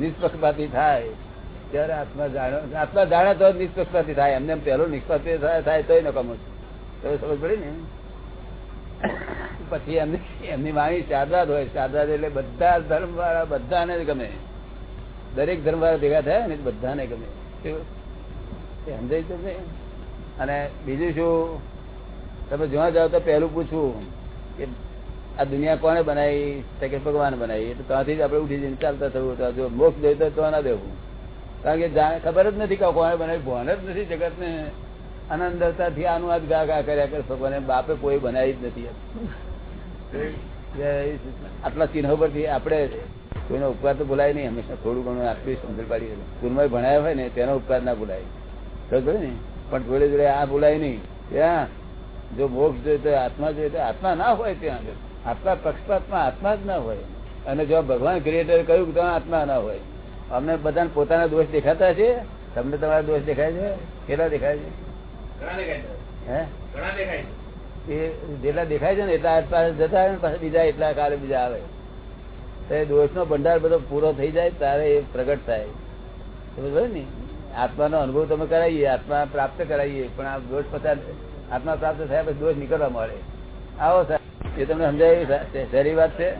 નિષ્પક્ષપાતી થાય, ત્યારે આત્મા જાણો આત્મા જાણે તો નિષ્પક્ષપાતી થાય. એમને એમ પહેલો નિષ્પક્ષપાતી થાય તોય નકમો તો સમજ પડી ને? પછી એમની એમની વાણી શારદાદ હોય. શારદાદ એટલે બધા ધર્મ વાળા બધાને ગમે. દરેક ધર્મ વાળા ભેગા થયા ને બધાને ગમે. સમજાય તમને અને બીજું શું? તમે જોવા જાઓ તો પહેલું પૂછવું કે આ દુનિયા કોને બનાવી? કે ભગવાન બનાવી. એટલે ત્યાંથી જ આપણે ઉઠી જઈને ચાલતા થવું. જો મોક્ષ જોઈતો તો ના દેવું. કારણ કે જાણે ખબર જ નથી કે કોને બનાવી. ભણ જ નથી જગતને આનંદતાથી આનું આજ ગા કર્યા કરે. ભગવાને બાપે કોઈ બનાવી જ નથી. આટલા ચિહ્નો પરથી આપણે કોઈનો ઉપકાર તો ભૂલાય નહીં. હંમેશા થોડું ઘણું આટલી સમજણ પાડી સ્કૂલમાં ભણાયા હોય ને તેનો ઉપકાર ના ભૂલાય. ખબર ને? પણ જોડે જોડે આ ભૂલાય નહીં. ત્યાં જો મોક્ષ જોઈએ તો આત્મા જોઈએ તો આત્મા ના હોય ત્યાં આગળ. આત્મા પક્ષપાતમાં આત્મા જ ના હોય. અને જો ભગવાન ક્રિએટર કહ્યું તો આત્મા ના હોય અમને બધાને પોતાના દોષ દેખાતા છે? તમને તમારા દોષ દેખાય છે? કેટલા દેખાય છે. હે. એ જેટલા દેખાય છે ને એટલા આસપાસ જતા આવે ને પાછા બીજા એટલા કાલે બીજા આવે. તો એ દોષનો ભંડાર બધો પૂરો થઈ જાય ત્યારે એ પ્રગટ થાય. ને? આત્માનો અનુભવ તમે કરાવીએ આત્મા પ્રાપ્ત કરાવીએ પણ આ દોષ પસાર આત્મા પ્રાપ્ત થયા પછી દોષ નીકળવા મળે. આવો સાહેબ. એ તમને સમજાય? સહેરી વાત છે?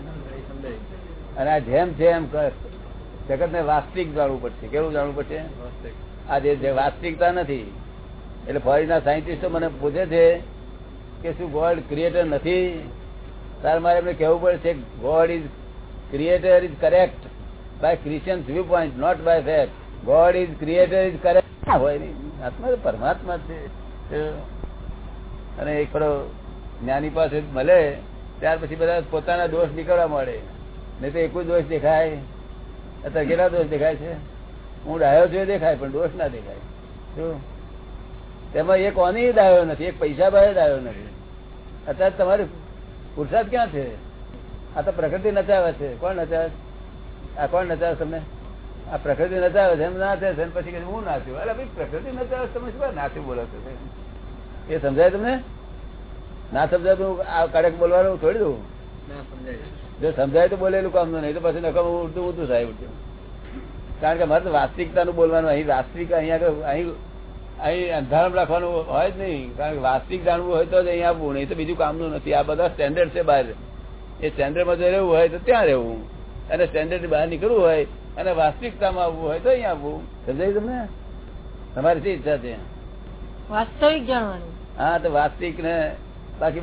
અને આ જેમ છે એમ જગત ને વાસ્તવિક જાણવું પડશે. કેવું જાણવું પડશે? આ જે વાસ્તવિકતા નથી, એટલે ફોરેનના સાયન્ટિસ્ટો મને પૂછે છે કે શું ગોડ ક્રિએટર નથી? તાર મારે એમને કહેવું પડે છે God is creator is correct by Christian view point, not by fact. God is creator is correct. હોય નહીં. આત્મા પરમાત્મા છે. અને એક ખરો જ્ઞાની પાસે મળે, ત્યાર પછી બધા પોતાના દોષ નીકળવા મળે. નહીં તો એક દોષ દેખાય. અત્યારે કેટલા દોષ દેખાય છે? હું ડાયો છું દેખાય, પણ દોષ ના દેખાય. શું? તેમાં એક ઓની ડાયો નથી, એક પૈસા ભાઈ ડાયો નથી. અત્યારે તમારે પુરસાદ ક્યાં છે? આ તો પ્રકૃતિ નચાવે છે. કોણ નચાવે? આ કોણ નચાવે તમને? આ પ્રકૃતિ નચાવે છે, એમ નાચે છે પછી હું નાચ્યું અરે ભાઈ, પ્રકૃતિ નચાવે તમે શું નાચ્યું બોલો છો. એ સમજાય તમને? ના સમજાય તો આ કડક બોલવાનું છોડી દઉં. જો સમજાય તો બોલેલું કામ નહીં તો પછી નકામ ઉડતું ઉડતું થાય ઉડતું. કારણ કે મારે તો વાસ્તવિકતાનું બોલવાનું અહીં વાસ્તવિક અહીંયા આગળ અહીં અહીં અંધારામ રાખવાનું હોય જ નહીં. કારણ કે વાસ્તવિક જાણવું હોય તો જ અહીં આવવું નહીં તો બીજું કામનું નથી. આ બધા સ્ટેન્ડર્ડ છે બહાર. એ સ્ટેન્ડર્ડમાં જો રહેવું હોય તો ત્યાં રહેવું. અને સ્ટેન્ડર્ડ બહાર નીકળવું હોય અને વાસ્તવિકતામાં આવવું હોય તો અહીં આવવું. સમજાય તમને? તમારી શી ઈચ્છા છે? વાસ્તવિક જાણવાનું. હા તો વાસ્તવિક ને બાકી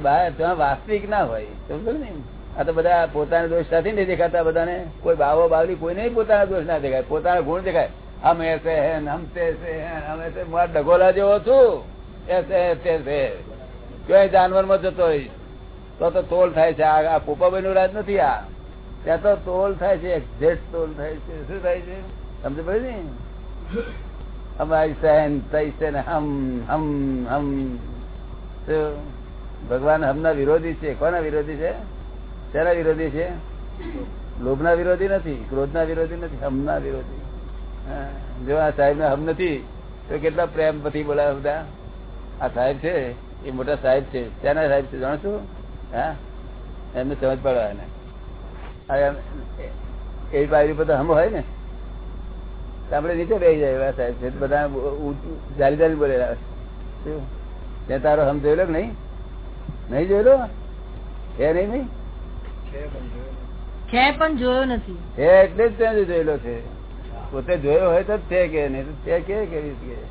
વાસ્તવિક ના હોય. સમજો ને? આ તો બધા પોતાના દોષ નથી ને દેખાતા, બધાને કોઈ બાવો બાવલી કોઈ નહીં પોતાના દોષ ના દેખાય. પોતાના ગુણ દેખાય. હમ એસે હે હમ તેસે હે હમ એસે મારા ડગોલા જેવો છું. એસે હે, તેસે ક્યાંય જાનવરમાં જતો રહીશ, તો તો તોલ થાય છે. આ પોપાભાઈ નું રાજ નથી આ. ત્યાં તો તોલ થાય છે એક્ઝેક્ટ તોલ થાય છે. શું થાય છે? સમજ પડી ને? અમારી સહેન તૈસે છે ને હમ હમ હમ. તો ભગવાન હમના વિરોધી છે? કોના વિરોધી છે? શેના વિરોધી છે? લોભના વિરોધી નથી, ક્રોધના વિરોધી નથી, હમના વિરોધી. જો આ સાહેબ હમ નથી, તો કેટલા પ્રેમ પછી બોલાવે બધા? આ સાહેબ છે, એ મોટા સાહેબ છે. ત્યાંના સાહેબ છે, જાણશો? હા, એમને સમજ પડવા એને એ બાજુ બધા હમ હોય ને? આપણે નીચે રહી જાય એવા સાહેબ છે. બધા જાલી જાલી બોલેલા શું? ત્યાં તારો હમ જોયેલો કે નહીં? નહીં જોયેલો? હે નહીં નહીં? છે પણ જોયો નથી. હે એટલે જ ત્યાં જોયેલો છે. પોતે જોયો હોય તો જ કે નહીં તો તે કે કેવી રીતે કે?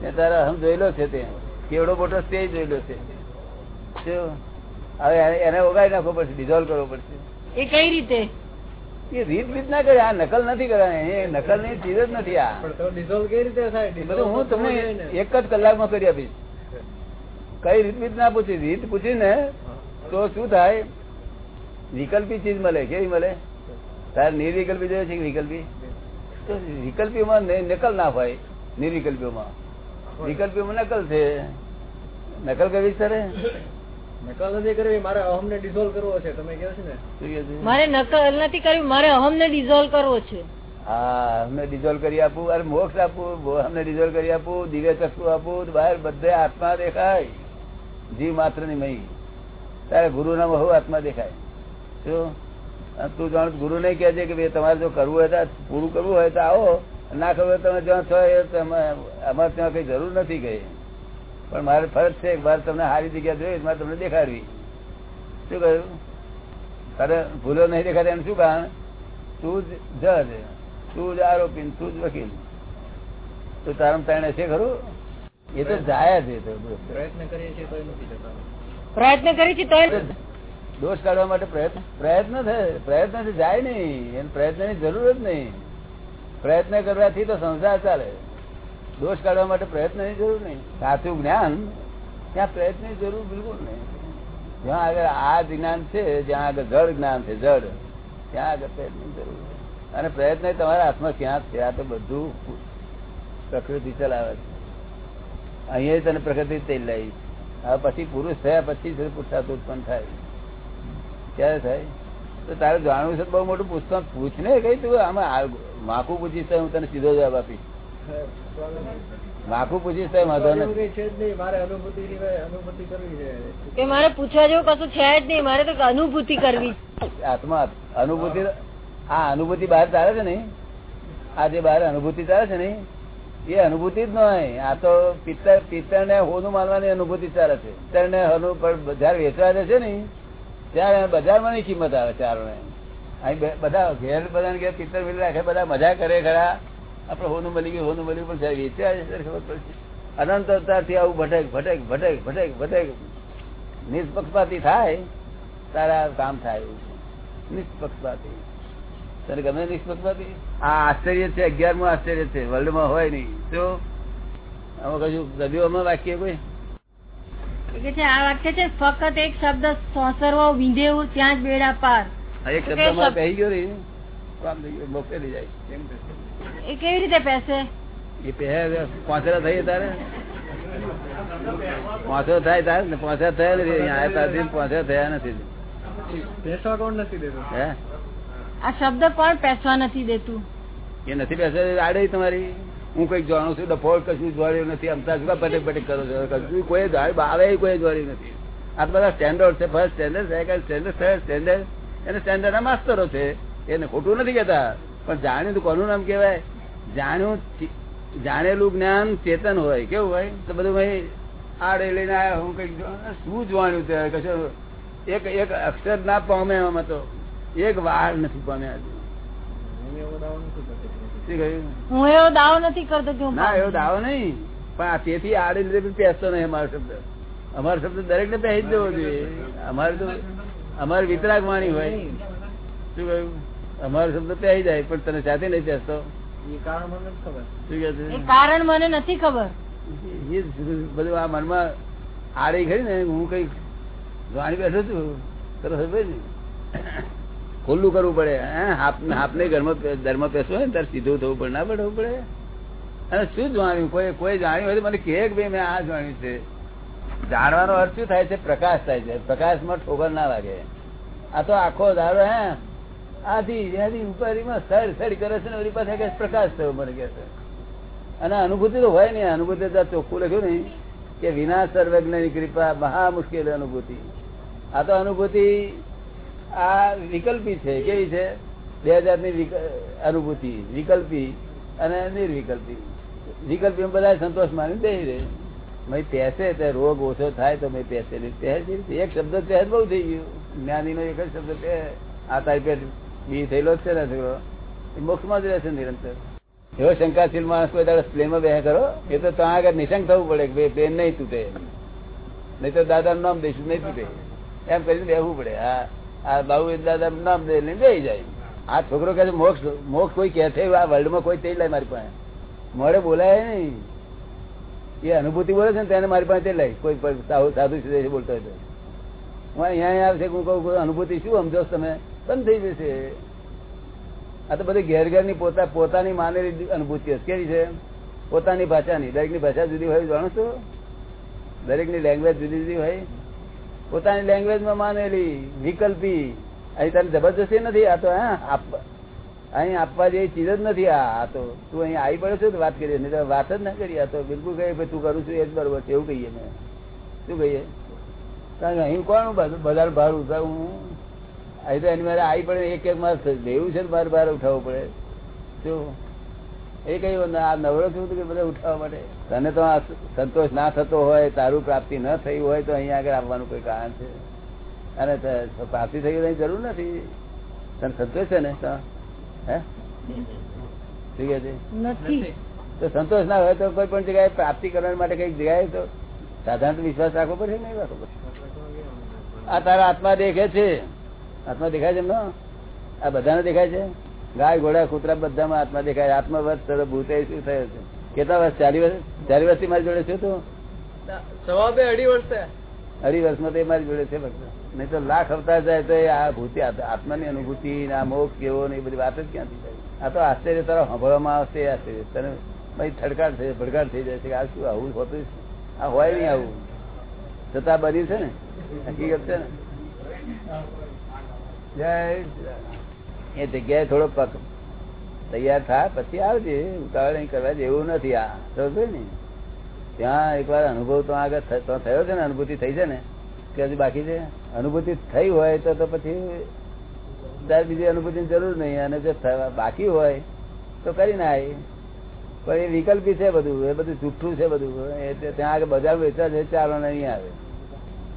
તે તારા હમ જોયેલો છે તે. કેવડો મોટો તે જોયેલો છે. શું? હવે એને- ઓગાળી નાખવો પડશે ડિઝોલ્વ કરવો પડશે. એ કઈ રીતે? એ રીત રીત ના કરે આ નકલ નથી કરવાની. નકલની ચીજ જ નથી આ. પણ તો ડિઝોલ્વ કઈ રીતે થાય? એ હું તમને એક જ કલાકમાં કરી આપીશ. કઈ રીત રીત ના પૂછી? રીત પૂછી ને તો શું થાય? વિકલ્પી ચીજ મળે કેવી મળે? તારે નિર્વિકલ્પી જોઈએ છે કે વિકલ્પી? તો વિકલ્પીમાં નકલ ના હોય નિર્વિકલ્પીઓમાં. વિકલ્પીઓમાં નકલ છે. નકલ કરવી સરે નકલ નથી કરવી મારે અહમ ને ડિઝોલ્વ કરવો છે તમે કહો છો ને? મારે નકલ નથી કરવી મારે અહમને ડિઝોલ્વ કરવો છે. હા અમને ડિઝોલ્વ કરી આપું અરે મોક્ષ આપવું અમને ડિઝોલ્વ કરી આપવું દિવ્ય ચક્ષુ આપવું બહાર બધે આત્મા દેખાય. જીવ માત્રની મહી. તારે ગુરુ ના બહુ આત્મા દેખાય. શું? તું જાણ ગુરુ ને કહેજે કે ભાઈ તમારે જો કરવું હોય તો પૂરું કરવું હોય તો આવો. ના કરવું હોય તમે જ્યાં છો એ અમારે ત્યાં કઈ જરૂર નથી કઈ. પણ મારે ફરજ છે એક મારે તમને સારી જગ્યા જોઈ, મારે તમને દેખાડવી. શું કહ્યું? તારે ભૂલો નહીં દેખાતા એમ શું કારણ? તું જ જજ, તું જ આરોપી તું જ વકીલ. તો તારમ તાણે છે ખરું? એ તો જાય જ પ્રયત્ન કરીએ છીએ તો નથી પ્રયત્ન કરી છે તો દોષ કાઢવા માટે પ્રયત્ન પ્રયત્ન થાય પ્રયત્ન જાય નહીં. એને પ્રયત્નની જરૂર જ નહીં. પ્રયત્ન કરવાથી તો સંસાર ચાલે. દોષ કાઢવા માટે પ્રયત્નની જરૂર નહીં. સાચું જ્ઞાન ત્યાં પ્રયત્નની જરૂર બિલકુલ નહીં. જ્યાં આગળ આ જ્ઞાન છે જ્યાં આગળ જળ જ્ઞાન છે જળ ત્યાં આગળ પ્રયત્નની જરૂર અને પ્રયત્ન તમારા હાથમાં ક્યાં છે? આ તો બધું પ્રકૃતિ ચલાવે છે. અહીંયા તને પ્રગતિ થઈ લઈ હવે પછી પુરુષ થયા પછી પુરુષાર્થ ઉત્પન્ન થાય. ક્યારે થાય? તો તારે જાણવું છે બહુ મોટું પુસ્તક પૂછ ને કઈ તું આમાં માખું પૂછીશ હું તને સીધો જવાબ આપીશ. માખું પૂછીશ તો વાંધો નથી. કઈ છે જ નહીં મારે અનુભૂતિ સિવાય અનુભૂતિ કરવી છે. કે મારે પૂછવા જેવું કશું છે જ નહીં મારે તો અનુભૂતિ કરવી આત્મા અનુભૂતિ આ અનુભૂતિ બહાર ચાલે છે ને આ જે બહાર અનુભૂતિ ચાલે છે ને એ અનુભૂતિ જ નહીં આ તો પિત્તર પિત્તર ને હોનું માનવાની અનુભૂતિ ચાલે છે. પિત્તર ને હનુ બજાર વેચવા છે ને, ત્યારે બજારમાં ની કિંમત આવે ચારો ને અહીં બધા ઘેર બધા ઘેર પિત્તર મિલ રાખે, બધા મજા કરે ખરા. આપડે હોનું મળી ગયું, હોનું મળી પણ જયારે વેચવા જાય ખબર પડશે અનંત આવું ભટક ભટક ભટક ભટક ભટક. નિષ્પક્ષપાતી થાય, તારા કામ થાય એવું છે. નિષ્પક્ષપાતી. તને ગમે નિષ્પક્ષપાતી આ આશ્ચર્ય છે અગિયારમું આશ્ચર્ય છે વર્લ્ડમાં હોય નહીં. તો આમાં કશું સદીઓમાં વાક્ય કોઈ? એ કે છે આ વાક્ય છે ફક્ત એક શબ્દ સોસરવો વિંધેવું ત્યાં જ બેડા પાર. એક શબ્દમાં શબ્દ- ગયો ને કામ થઈ ગયું મોકલી જાય. એ કેવી રીતે પહેશે એ પહે પાંચરા થઈ તારે? પાંચરો થાય તારે ને પાંચરા થયા નથી અહીંયા આવ્યા ત્યારથી પાંચરા થયા નથી. બેસવા કોણ નથી દેતો? હે? આ શબ્દ કોણ પેસવા નથી દેતું? એ નથી પેસવા તમારી. હું કંઈક જાણું છું, ડફોળ કશું જોડ્યું નથી અમતા શું પટેક બટેક કરો છો. કશું કોઈ આવે કોઈ જોડ્યું નથી. આ બધા સ્ટેન્ડર્ડ છે first standard second standard third standard એને સ્ટેન્ડર્ડ માસ્તરો છે. એને ખોટું નથી કેતા પણ જાણ્યું તો કોનું નામ કહેવાય? જાણ્યું જાણેલું જ્ઞાન ચેતન હોય. કેવું હોય? તો બધું ભાઈ આડે લઈને આવ્યા હું કંઈક શું જોવાનું તે કશું, એક એક અક્ષર ના પામે એમાં તો એક વાર નથી પામ્યા હજુ. હું એવો દાવો નથી કરતો શું કહ્યું? હું એવો દાવો નથી કરતો કે ના એવો દાવો નહીં. પણ તેથી આડે લીધે પહેરતો નહીં અમારો શબ્દ. અમારો શબ્દ દરેક ને પહેરી દેવો જોઈએ. અમારે તો અમારે વિતરાગ વાણી હોય. શું કહ્યું? અમારો શબ્દ પહેરી જાય પણ તને સાથે નહીં પહેરતો કારણ મને નથી ખબર. શું કે એ કારણ મને નથી ખબર. બધું આ મનમાં આડે ખરી ને હું કઈ જાણી બેઠો છું. ખબર ને ખુલ્લું કરવું પડે હાપ- ઘરમાં ધર્મ ઘરમાં હોય ત્યારે સીધું થવું પડે, ના પડવું પડે? અને શું જાણ્યું? કોઈ કોઈ જાણ્યું હોય મને કહે કે ભાઈ, મેં આ જાણ્યું છે. જાણવાનો અર્થ શું થાય છે? પ્રકાશ થાય છે. પ્રકાશમાં ઠોકર ના લાગે. આ તો આખો ધારો, હે? આથી જ્યાંથી ઉપાધિમાં સર સર કરે છે ને ઓલી પાસે કે પ્રકાશ થયો મને કે છે. અને અનુભૂતિ તો હોય નહીં. અનુભૂતિ તો ચોખ્ખું લખ્યું નહીં કે વિના સર્વજ્ઞની કૃપા મહા મુશ્કેલ અનુભૂતિ. આ તો અનુભૂતિ આ વિકલ્પી છે, કેવી છે? બે વિક- અનુભૂતિ, વિકલ્પી અને નિર્વિકલ્પી. વિકલ્પી બધા સંતોષ માની દે રે મેં પેસે તે રોગ ઓછો થાય તો મેં પેસે એક શબ્દ પહેર બહુ થઈ ગયું. જ્ઞાનીનો એક જ શબ્દ પહે આ તારી પેટ બી થયેલો જ છે ને છોકરો? એ મોક્ષમાં જ રહેશે નિરંતર. એવો શંકાશીલ માણસ કોઈ દાડો પ્લેનમાં બે કરો એ તો ત્યાં આગળ નિશંક થવું પડે કે ભાઈ, પ્લેન નહીં તૂટે. નહીં તો દાદાનું નામ દઈશું, નહીં તૂટે. એમ કરીને બેહવું પડે. હા. આ બાબુ દાદા નામ દે લઈને જાય. આ છોકરો કહે મોક્ષ મોક્ષ કોઈ કહે છે? આ વર્લ્ડમાં કોઈ તે લાય મારી પાસે. મોડે બોલાય નહીં. એ અનુભૂતિ બોલે છે ને તેને મારી પાસે તે લાય. કોઈ સાધુ સાધુ બોલતો હોય તો. હું અહીંયા આવશે હું કહું અનુભૂતિ શું સમજો તમે બંધ થઈ જશે? આ તો બધી ઘેર ઘેરની પોતા પોતાની માનેલી અનુભૂતિ હશે કેવી છે. પોતાની ભાષાની. દરેકની ભાષા જુદી હોય, જાણો છો? દરેકની લેંગ્વેજ જુદી જુદી હોય. પોતાની લેંગ્વેજમાં માનેલી, વિકલ્પી. અહીં તને જબરજસ્તી નથી, આ તો, હા અહીં આપવા જેવી ચીજ જ નથી, આ તો. તું અહીં આવી પડે છો તો વાત કરીએ. નહીં વાત જ ના કરી આ તો બિલકુલ કહીએ, ભાઈ, તું કરું છું, એ જ બરોબર છે. એવું કહીએ મેં. શું કહીએ? કારણ કે અહીં કોણ બધું બધા ભાર હું અહીં તો એની મારે આવી પડે એક એક મારે દેવું છે ને બાર બાર ઉઠાવવું પડે. શું? એ કહ્યું આ નવરો છું કે બધા ઉઠાવવા માટે? તને તો આ સંતોષ ના થતો હોય તારું પ્રાપ્તિ ન થઈ હોય તો અહીંયા આગળ આવવાનું કોઈ કારણ છે? અને પ્રાપ્તિ થઈ ગઈ જરૂર નથી. તને સંતોષ છે ને? તો? હે? શું છે? તો સંતોષ ના હોય તો કોઈ પણ જગ્યાએ પ્રાપ્તિ કરવા માટે કંઈક જગ્યાએ તો સાધારણ વિશ્વાસ રાખવો પડશે નહીં રાખવો પડશે. આ તારા આત્મા દેખે છે. આત્મા દેખાય છે એમનો? આ બધાને દેખાય છે? ગાય ઘોડા કૂતરા બધામાં આત્મા દેખાય. આત્મા વર્ષ તરફ ભૂતે શું થયો છે? કેટલા વર્ષ? ચાલી વર્ષ? ચાલી વર્ષથી મારી જોડે છે તું? સવા બે અઢી વર્ષ થયા. અઢી વર્ષમાં તો એ મારી જોડે છે ફક્ત નહીં તો લાખ અવતાર જાય તો આ ભૂતિ આત્માની અનુભૂતિ ને આ મોક્ષ કેવો ને એ બધી વાત જ ક્યાંથી થાય? આ તો આશ્ચર્ય તારો સાંભળવામાં આવશે આશ્ચર્ય. તને ભાઈ થડકાટ થઈ ભડકાટ થઈ જાય છે કે આ શું આવું હોતું? આ હોય નહીં આવું. છતાં બન્યું છે ને? હકીકત છે ને? જય. એ જગ્યાએ થોડો પક તૈયાર થાય, પછી આવજે, ઉતાવળ નહીં કરવા જેવું નથી આ. સમજે ને? ત્યાં એકવાર અનુભવ તો આગળ તો થયો છે ને, અનુભૂતિ થઈ છે ને? કે હજુ બાકી છે? અનુભૂતિ થઈ હોય તો તો પછી ત્યારે બીજી અનુભૂતિની જરૂર નહીં. અને જો બાકી હોય તો કરી નાય પણ એ વિકલ્પી છે બધું, એ બધું જુઠ્ઠું છે બધું. એ ત્યાં આગળ બજાર વેચવા છે, ચાલો નહીં આવે.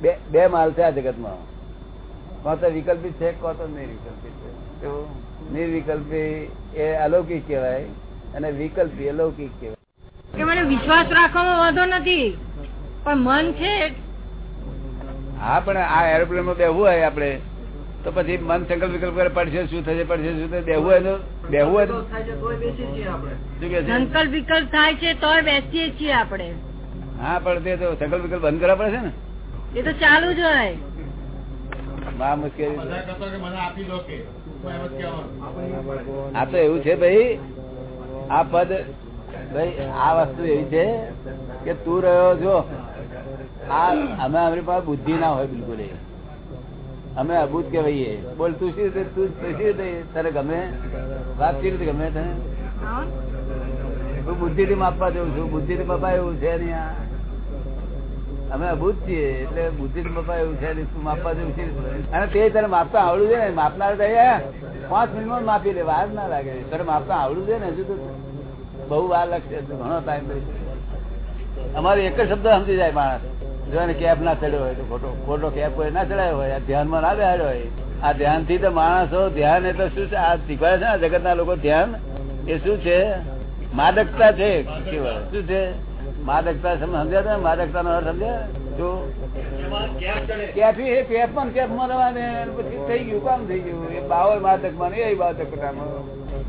બે બે માલ છે આ જગતમાં. કોણ તો વિકલ્પી છે કોણ તો નિર્વિકલ્પી છે? નિર્વિકલ્પી એ અલૌકિક કહેવાય અને વિકલ્પી અલૌકિક કહેવાય. કે મને વિશ્વાસ રાખવામાં વાંધો નથી પણ મન છે હા પણ આ એરોપ્લેનમાં બેહવું હોય આપડે તો પછી મન સંકલ્પ વિકલ્પ કરે પડશે શું થશે પડશે શું થશે બેહવું હોય તો બેહવું હોય તો? કે સંકલ્પ વિકલ્પ થાય છે તોય બેસીએ છીએ આપણે. હા પણ તે તો સંકલ્પ વિકલ્પ બંધ કરવા પડે છે ને? એ તો ચાલુ જ હોય. મુશ્કેલી કહેવાનું. આ તો એવું છે ભાઈ આ પદ ભાઈ આ વસ્તુ એવી છે કે તું રહ્યો જો આ અમે અમારી પાસે બુદ્ધિ ના હોય બિલકુલ એ અમે અબૂત કહેવાઈએ બોલ તું શી રીતે તું શી રીતે તારે ગમે વાત શી રીતે ગમે તને હા? હું બુદ્ધિ થી માપવા જઉં છું બુદ્ધિ થી બાપા એવું છે નહીં આ. અમે અભૂત છીએ, એટલે બુદ્ધિ એવું છે શું માપવા જેવું છે? અને તે તારે માપતા આવડું છે ને? માપનાર પાંચ મિનિટમાં માપી લે, વાર ના લાગે. તારે માપતા આવડું છે ને? હજુ તો બહુ વાર લાગશે ઘણો ટાઈમ અમારે એક જ શબ્દ સમજી જાય માણસ. જો એને કેપ ના ચડ્યો હોય તો ખોટો ખોટો કેપ કોઈ ના ચડાયો હોય, આ ધ્યાનમાં ના બેહાડ્યો હોય. આ ધ્યાનથી તો માણસો, ધ્યાન એટલે શું છે? આ શીખવાડે છે ને જગત ના લોકો ધ્યાન? એ શું છે? માદકતા છે શું છે? માદકતા સમ- સમજ્યા તમે? માદકતા નો સમજ્યા પછી થઈ ગયું, કામ થઈ ગયું? એ બાવળ માદકમાં એ બાદક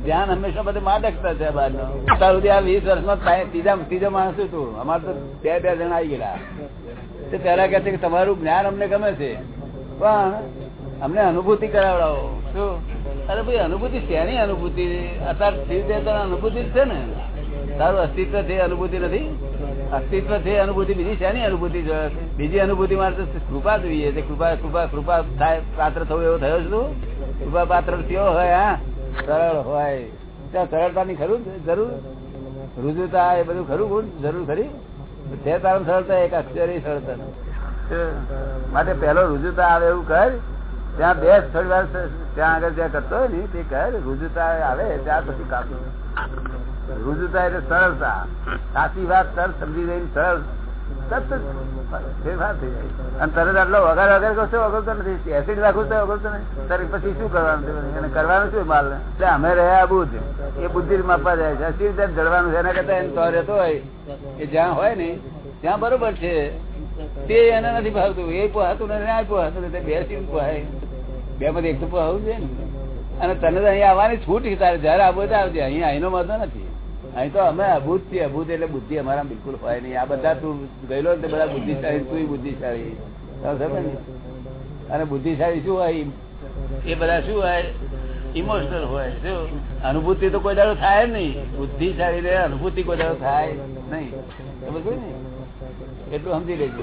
ધ્યાન હંમેશા બધે માદકતા છે બાર નો અત્યાર સુધી આ વીસ વર્ષમાં ત્રીજા ત્રીજો માણસ હતું? અમારે તો બે બે જણા આવી ગયેલા. તે પેલા કે છે કે તમારું જ્ઞાન અમને ગમે છે. પણ અમને અનુભૂતિ કરાવડાવો. શું? અરે ભાઈ, અનુભૂતિ શેની અનુભૂતિ? અત્યારે અનુભૂતિ જ છે ને. તારું અસ્તિત્વ છે અનુભૂતિ નથી? અસ્તિત્વ છે અનુભૂતિ બીજી શેની અનુભૂતિ છે? બીજી અનુભૂતિ માટે કૃપા જોઈએ છે. કૃપા કૃપા કૃપા થાય, પાત્ર થવું એવો થયો છું કૃપા પાત્ર થયો હોય, હા? સરળ હોય. ત્યાં સરળતાની ખરું જરૂર? રુજુતા એ બધું ખરું ગુણ? જરૂર ખરી? છે તારું સરળતા, એક અક્ષરી સરળતા. માટે પેલો રુજુતા આવે એવું કર. ત્યાં બે સ્થળ વાર ત્યાં આગળ જ્યાં કરતો હોય ને, તે કહે રુજુતા આવે, ત્યાર પછી કાપી. રુજુતા એટલે સરળતા. સાચી વાત સર સમજી જઈને સરળ તરત આટલો વગર વગર પછી શું કરવાનું એને કરવાનું શું માલ એટલે અમે રહ્યા બુદ્ધ. એ બુદ્ધિ માપવા જાય છે. અસી રીતે છે. એના કરતા એને તો હોય કે જ્યાં હોય ને, ત્યાં બરોબર છે. તે એને નથી ભાવતું. એ પોહાતું નથી આ પોહાતું બે સીટ પોહાય. બે માંથી એક તો આવું છે ને. અને તને તો અહીંયા આવવાની છૂટ તારે જયારે આવું તો આવજે. અહીંયા અહીંનો મતો નથી. અહીં તો અમે અભૂત છીએ. અભૂત એટલે બુદ્ધિ અમારા બિલકુલ હોય નહીં. આ બધા તું ગયેલો ને બધા બુદ્ધિશાળી, તું બુદ્ધિશાળી. અને બુદ્ધિશાળી શું હોય? એ બધા શું હોય? ઇમોશનલ હોય. શું? અનુભૂતિ તો કોઈ દાડો થાય નહીં. બુદ્ધિશાળી અનુભૂતિ કોઈ દાડો થાય નહીં. સમજ ને? એટલું સમજી લેજો.